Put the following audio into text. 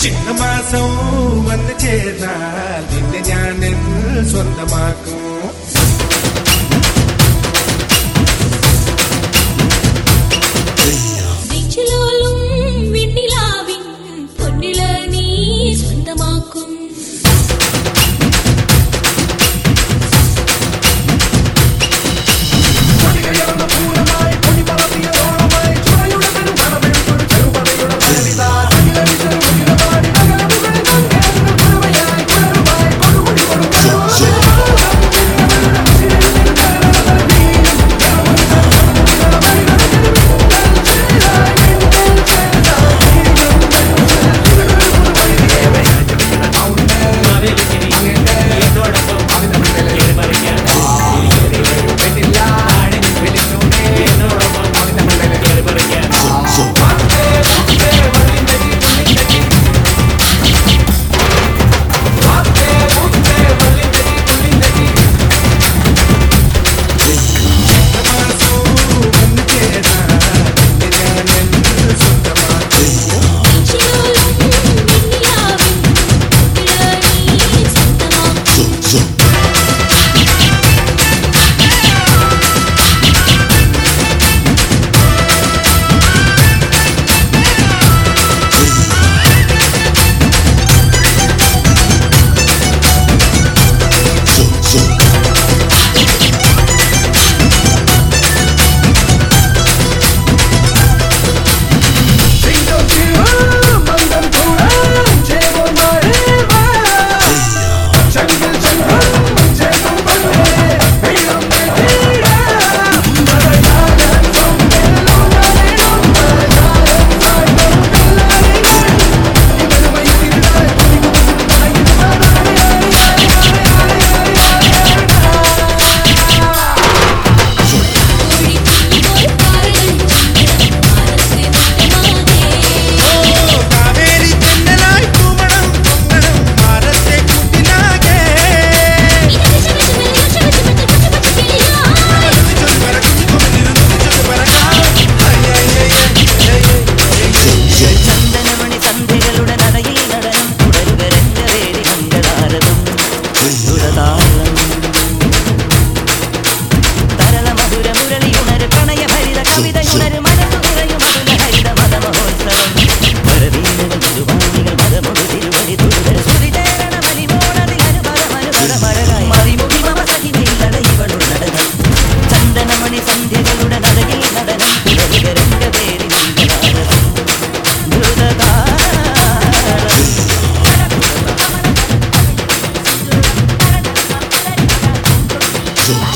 ചിങ്ങമാസം വന്നു ചേർന്നാൽ നിന്നെ ഞാൻ എന്നിൽ സ്വന്തമാക്കും